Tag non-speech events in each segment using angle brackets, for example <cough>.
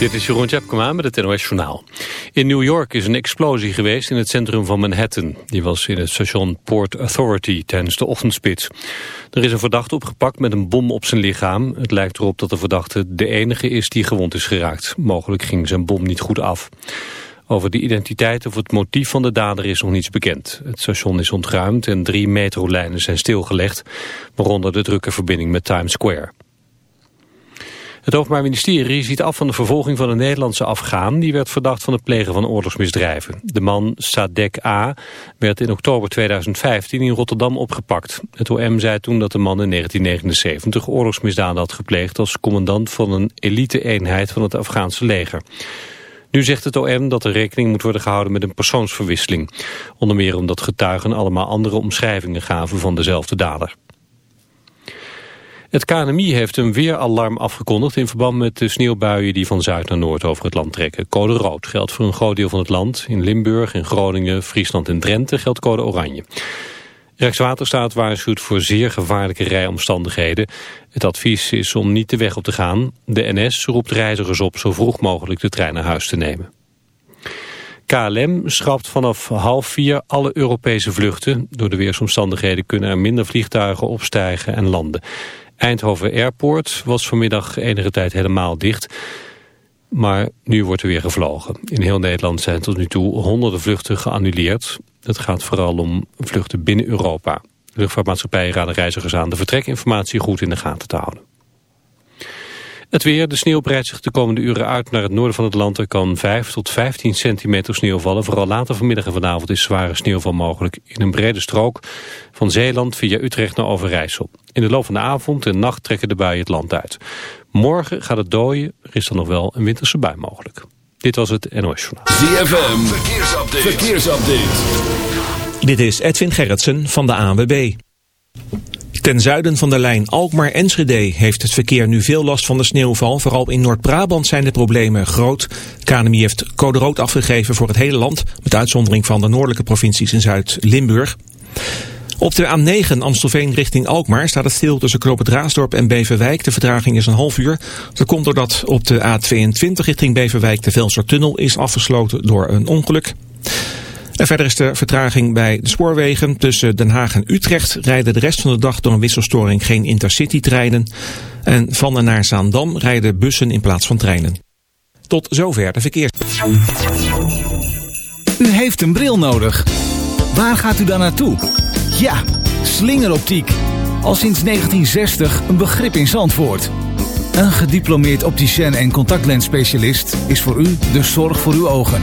Dit is Jeroen Tjepkema met het NOS Journaal. In New York is een explosie geweest in het centrum van Manhattan. Die was in het station Port Authority tijdens de ochtendspits. Er is een verdachte opgepakt met een bom op zijn lichaam. Het lijkt erop dat de verdachte de enige is die gewond is geraakt. Mogelijk ging zijn bom niet goed af. Over de identiteit of het motief van de dader is nog niets bekend. Het station is ontruimd en drie metrolijnen zijn stilgelegd, waaronder de drukke verbinding met Times Square. Het Openbaar Ministerie ziet af van de vervolging van een Nederlandse Afghaan... die werd verdacht van het plegen van oorlogsmisdrijven. De man Sadek A. werd in oktober 2015 in Rotterdam opgepakt. Het OM zei toen dat de man in 1979 oorlogsmisdaden had gepleegd... als commandant van een elite-eenheid van het Afghaanse leger. Nu zegt het OM dat er rekening moet worden gehouden met een persoonsverwisseling. Onder meer omdat getuigen allemaal andere omschrijvingen gaven van dezelfde dader. Het KNMI heeft een weeralarm afgekondigd in verband met de sneeuwbuien die van zuid naar noord over het land trekken. Code rood geldt voor een groot deel van het land. In Limburg, in Groningen, Friesland en Drenthe geldt code oranje. Rijkswaterstaat waarschuwt voor zeer gevaarlijke rijomstandigheden. Het advies is om niet de weg op te gaan. De NS roept reizigers op zo vroeg mogelijk de trein naar huis te nemen. KLM schrapt vanaf half vier alle Europese vluchten. Door de weersomstandigheden kunnen er minder vliegtuigen opstijgen en landen. Eindhoven Airport was vanmiddag enige tijd helemaal dicht. Maar nu wordt er weer gevlogen. In heel Nederland zijn tot nu toe honderden vluchten geannuleerd. Het gaat vooral om vluchten binnen Europa. De luchtvaartmaatschappijen raden reizigers aan de vertrekinformatie goed in de gaten te houden. Het weer, de sneeuw breidt zich de komende uren uit naar het noorden van het land. Er kan 5 tot 15 centimeter sneeuw vallen. Vooral later vanmiddag en vanavond is zware sneeuwval mogelijk in een brede strook van Zeeland via Utrecht naar Overijssel. In de loop van de avond en nacht trekken de buien het land uit. Morgen gaat het dooien, er is dan nog wel een winterse bui mogelijk. Dit was het NOS Journaal. ZFM, verkeersupdate. verkeersupdate. Dit is Edwin Gerritsen van de ANWB. Ten zuiden van de lijn Alkmaar-Enschede heeft het verkeer nu veel last van de sneeuwval. Vooral in Noord-Brabant zijn de problemen groot. KNMI heeft code rood afgegeven voor het hele land, met uitzondering van de noordelijke provincies in Zuid-Limburg. Op de A9 Amstelveen richting Alkmaar staat het stil tussen Knoop en Beverwijk. De vertraging is een half uur. Dat komt doordat op de A22 richting Beverwijk de Velsertunnel is afgesloten door een ongeluk. En verder is de vertraging bij de spoorwegen. Tussen Den Haag en Utrecht rijden de rest van de dag door een wisselstoring geen intercity-treinen. En van en naar Zaandam rijden bussen in plaats van treinen. Tot zover de verkeers. U heeft een bril nodig. Waar gaat u dan naartoe? Ja, slingeroptiek. Al sinds 1960 een begrip in Zandvoort. Een gediplomeerd opticien en contactlensspecialist is voor u de zorg voor uw ogen.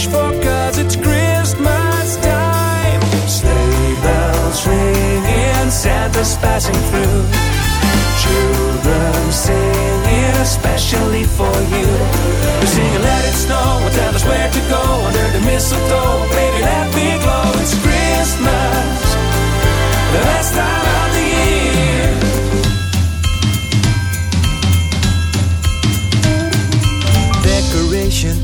wish for, cause it's Christmas time. Sleigh bells ringing, Santa's passing through. Children singing, especially for you. We're singing, let it snow, and tell us where to go under the mistletoe. Baby, let me glow, it's Christmas, the best time of the year.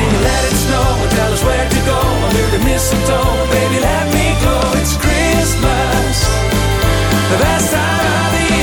Sing, let it snow, and tell us where to go under the mistletoe. Baby, let me go, it's Christmas, the best time of the year.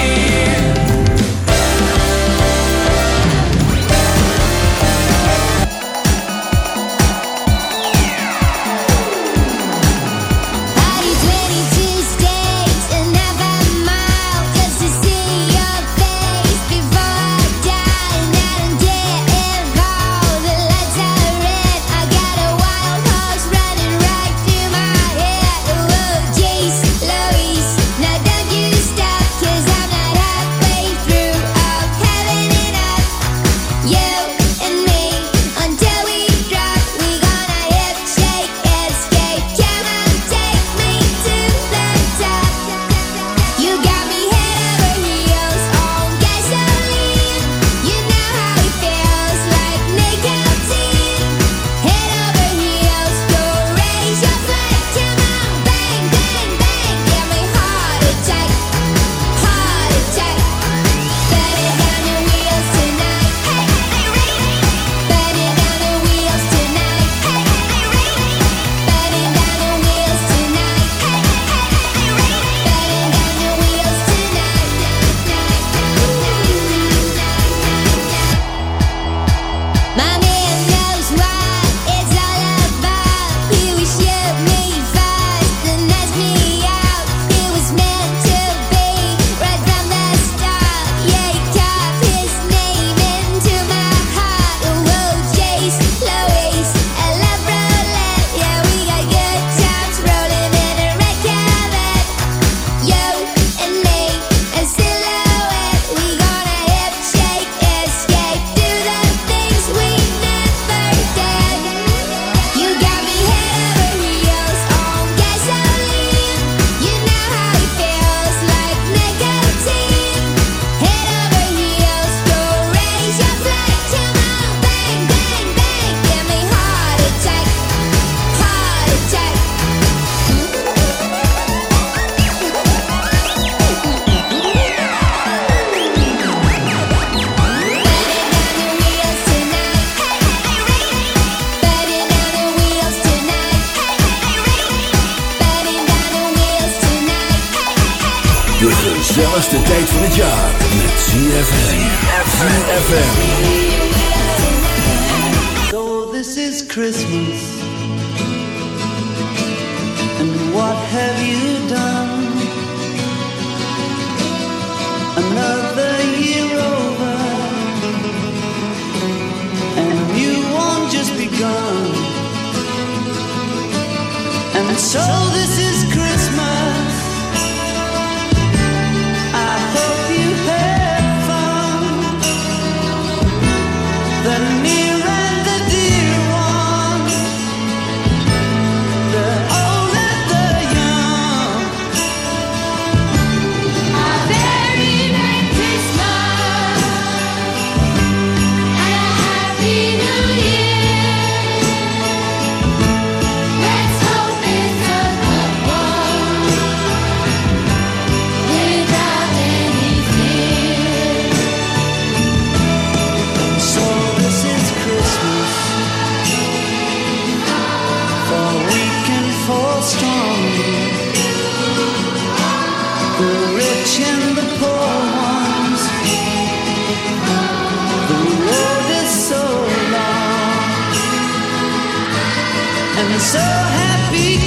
and so happy.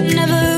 never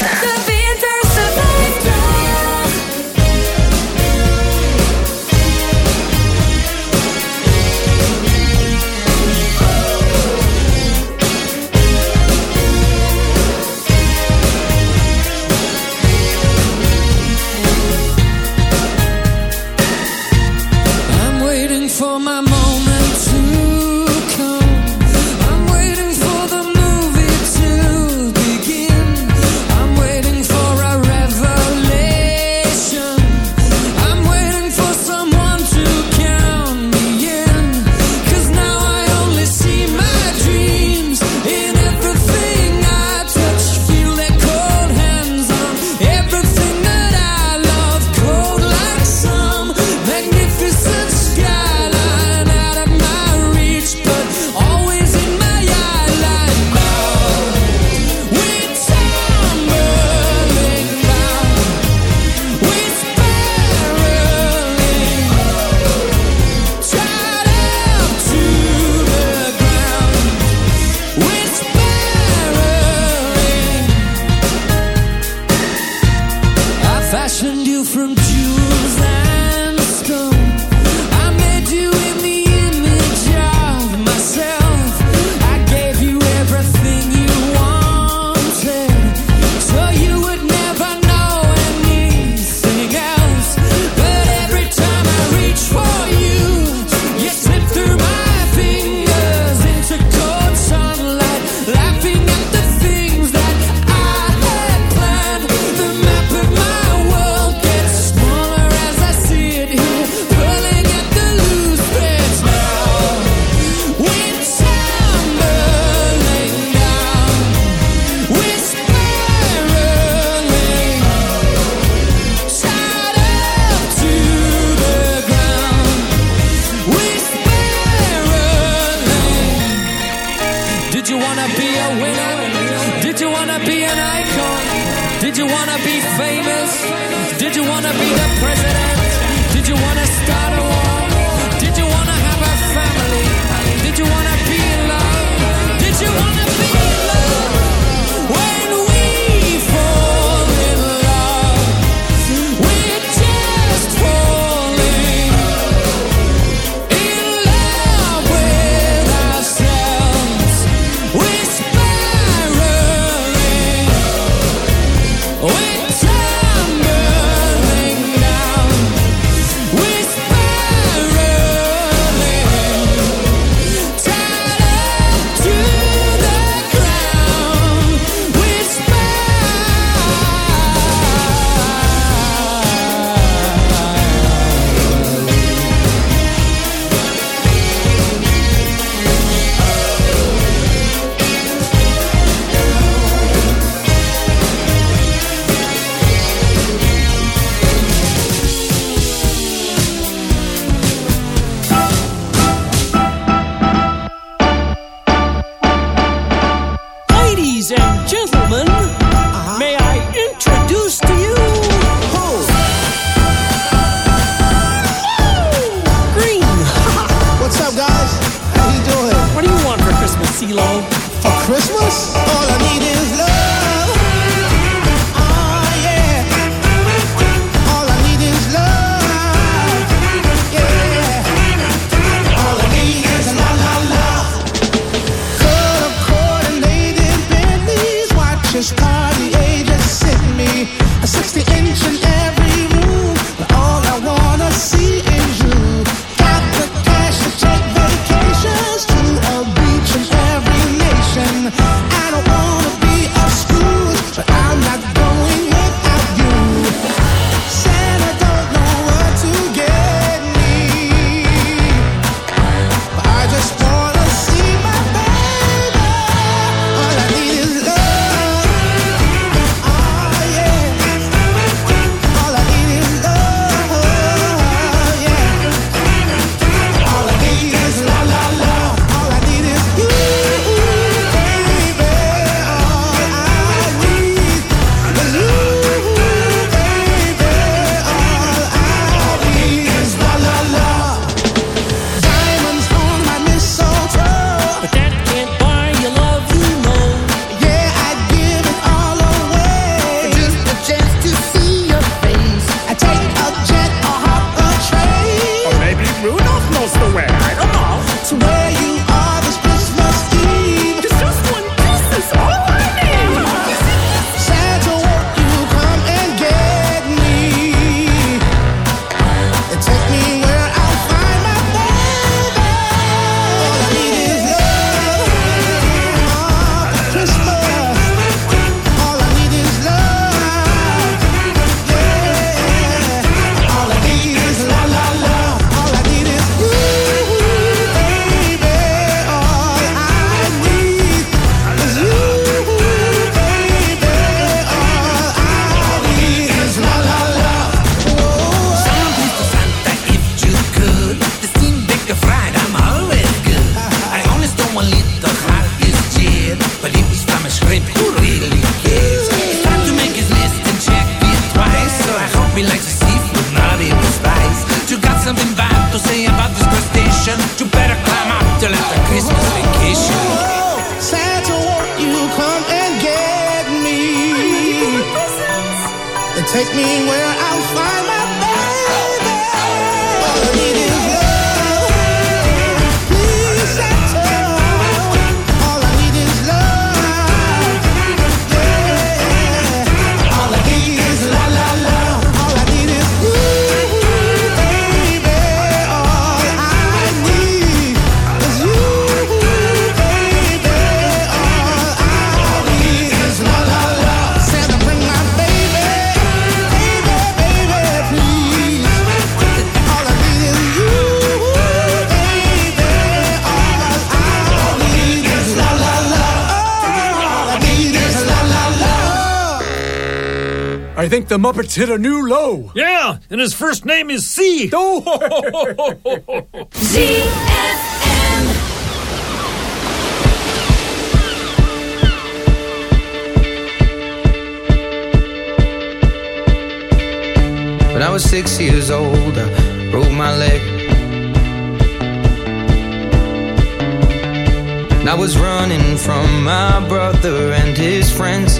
The winter's about elsewhere. I think the Muppets hit a new low. Yeah, and his first name is C. <laughs> Oh. When I was six years old, I broke my leg. And I was running from my brother and his friends.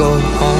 go home.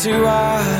shattered into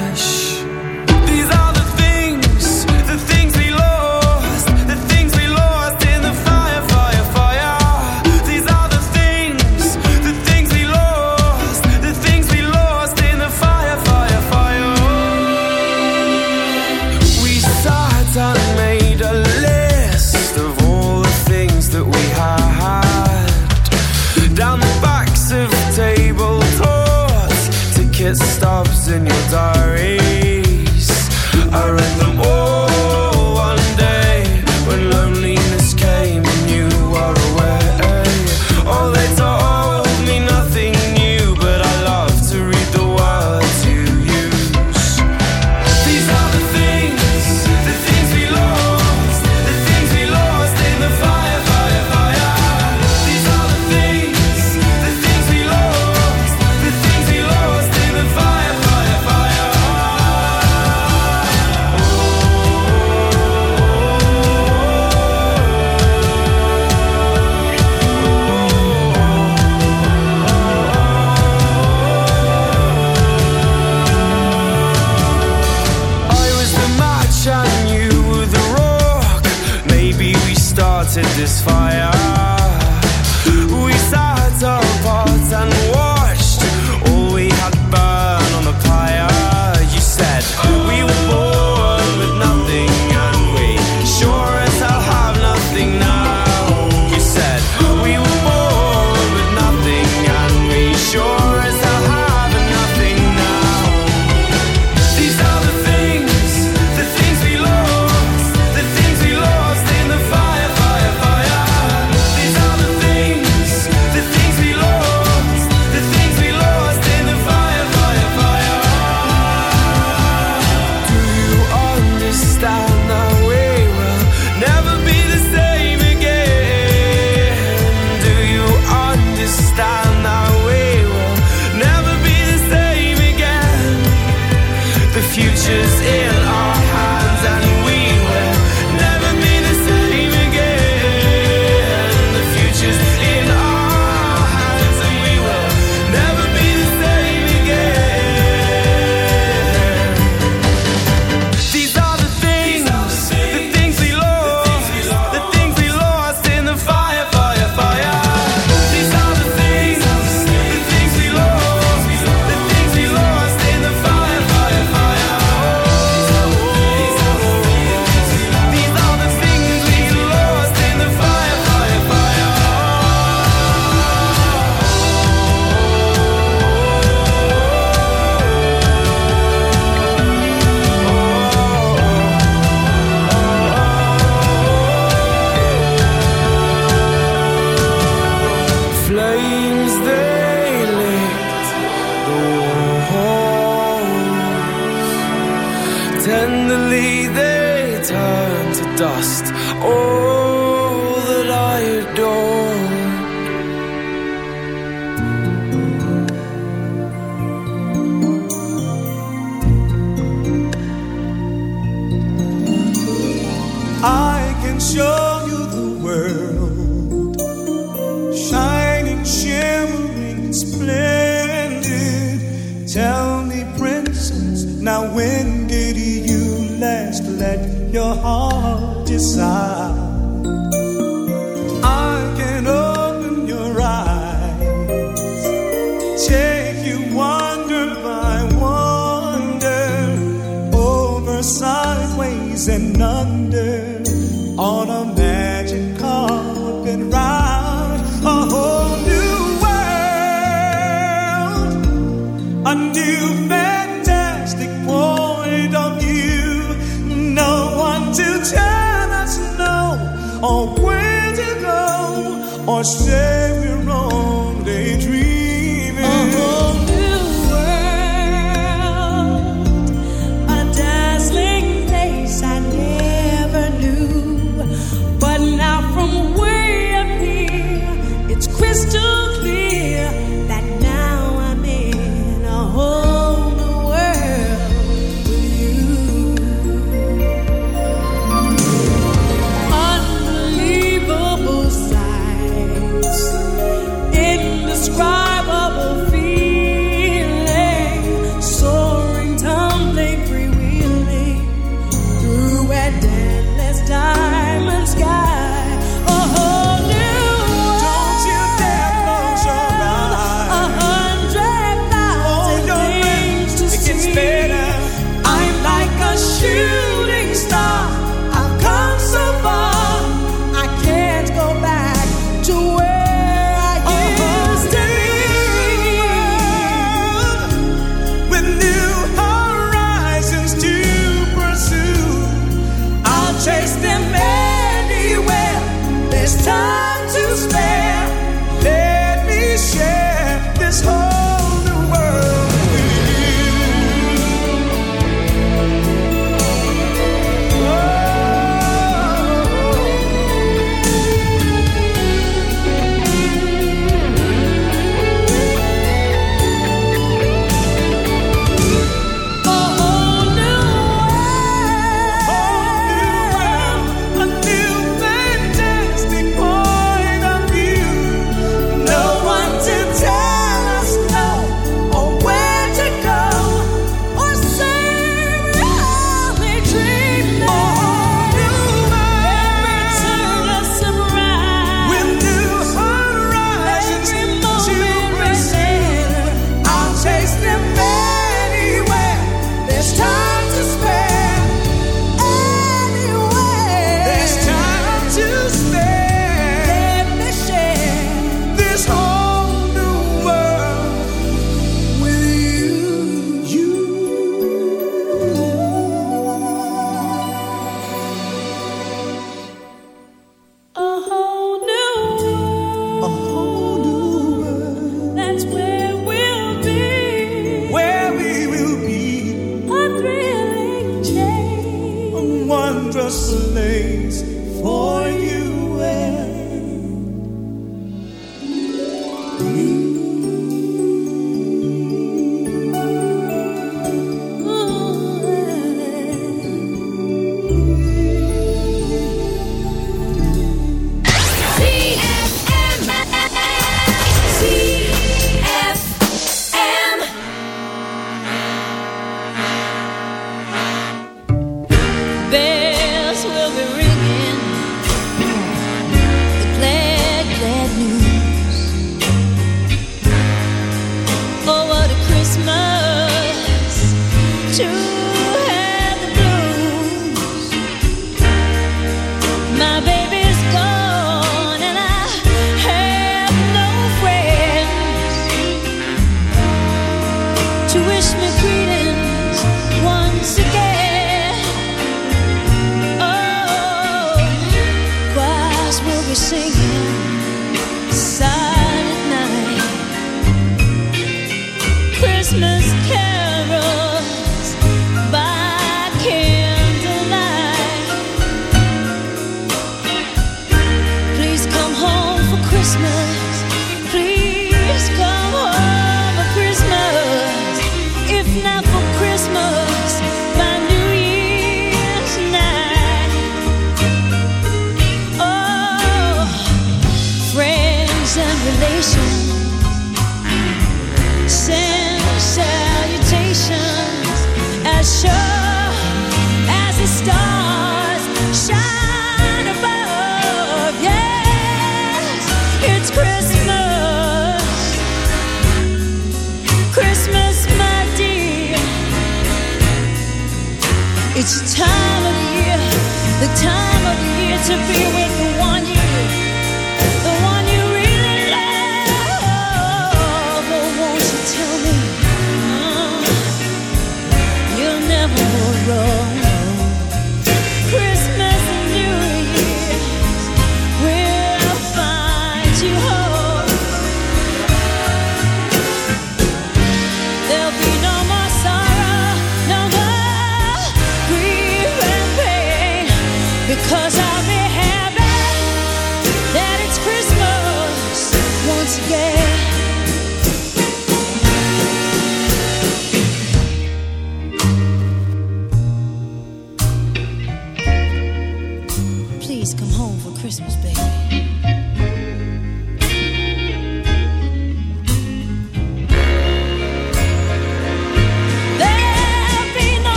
to be with one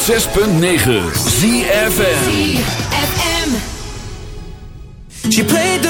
106.9 ZFM FM. She played the